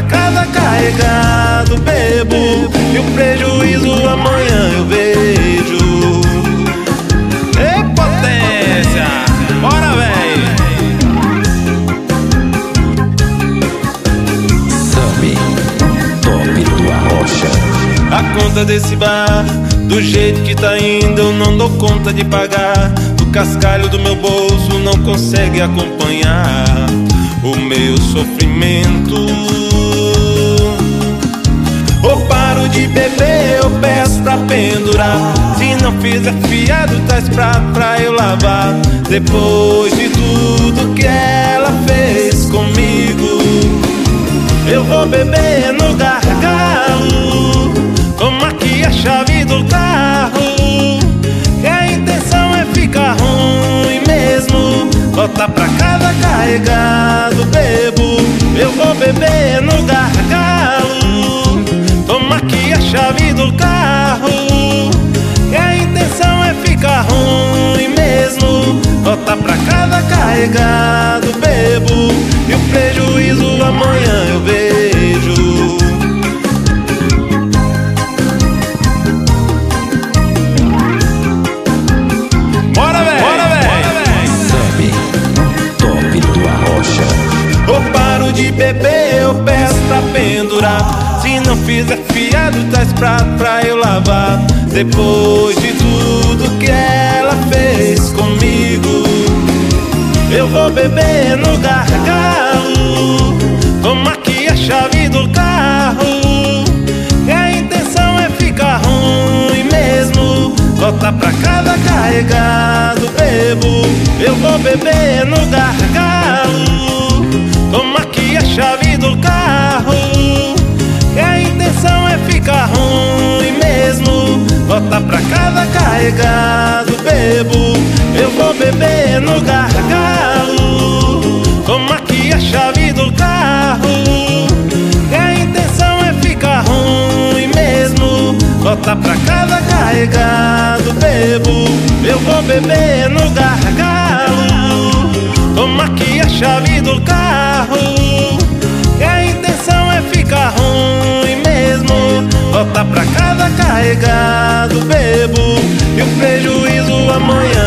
carregado, bebo. E o prejuízo amanhã eu vejo. Ei, potência! Bora, véi! Sabe, top do Arrocha. A conta desse bar, do jeito que tá indo, eu não dou conta de pagar. O cascalho do meu bolso não consegue acompanhar o meu sofrimento. Se não fizer fiado, traz prato pra eu lavar. Depois de tudo que ela fez comigo, eu vou beber no gargalo. Toma aqui a chave do carro. E a intenção é ficar ruim mesmo. Volta pra casa carregado, bebo. Eu vou beber no gargalo. Toma aqui a chave do carro. A intenção ficar ruim mesmo. Volta pra casa carregado, bebo. E o prejuízo amanhã eu vejo. Bora, véi! Bora, véi! Sabe, top do Arrocha. Ou paro de beber, eu peço pra pendurar. Se não fizer fiado, traz prato pra eu lavar. Depois de beber no gargalo. Toma aqui a chave do carro. E a intenção é ficar ruim mesmo. Volta pra casa carregado, bebo. Eu vou beber no gargalo. Toma aqui a chave do carro. E a intenção é ficar ruim mesmo. Volta pra casa carregado, bebo. Eu vou beber no gargalo. Volta pra casa carregado, bebo. Eu vou beber no gargalo. Toma aqui a chave do carro. E a intenção é ficar ruim mesmo. Volta pra casa carregado, bebo. E o prejuízo amanhã